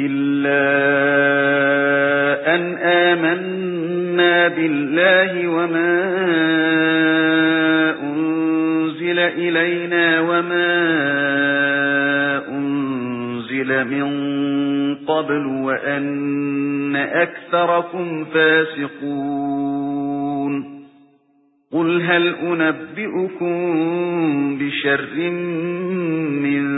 إِلَّا أَن آمَنَّا بِاللَّهِ وَمَا أُنزِلَ إِلَيْنَا وَمَا أُنزِلَ مِن قَبْلُ وَأَنَّ أَكْثَرَكُمْ فَاسِقُونَ قُلْ هَلْ أُنَبِّئُكُم بِشَرٍّ مِّن